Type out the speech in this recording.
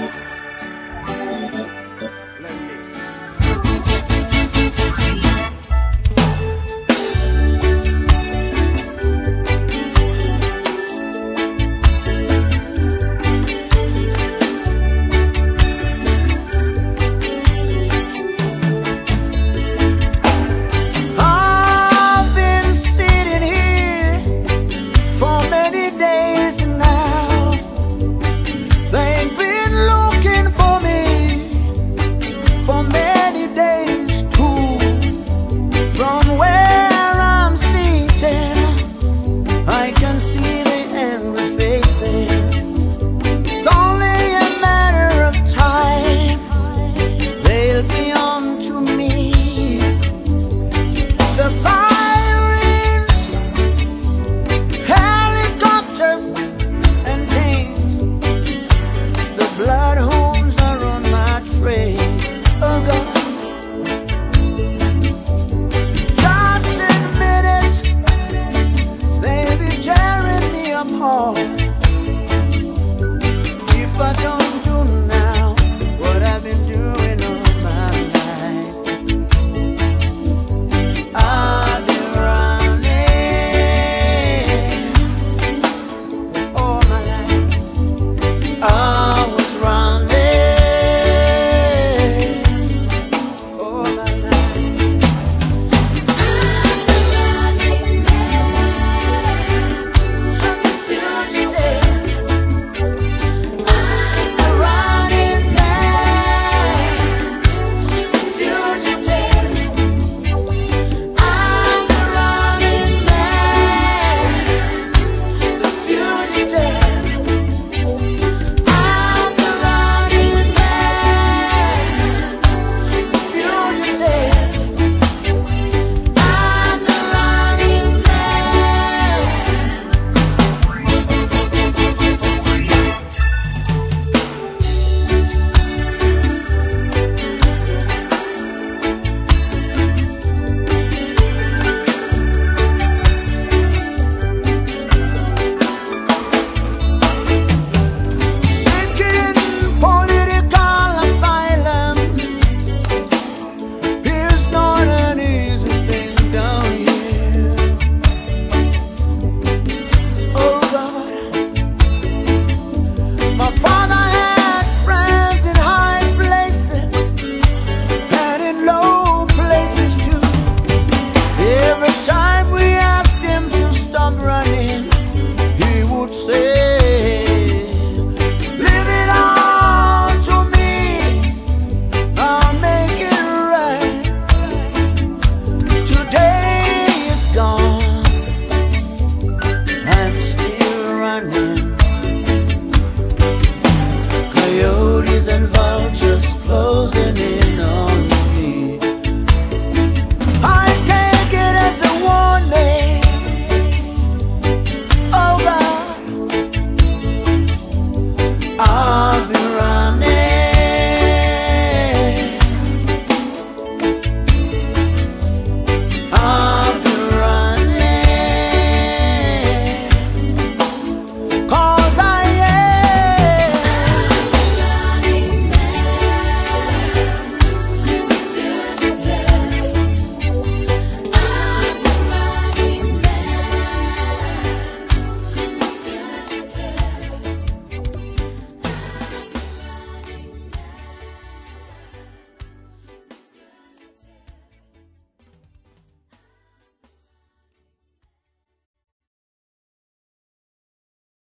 apart today.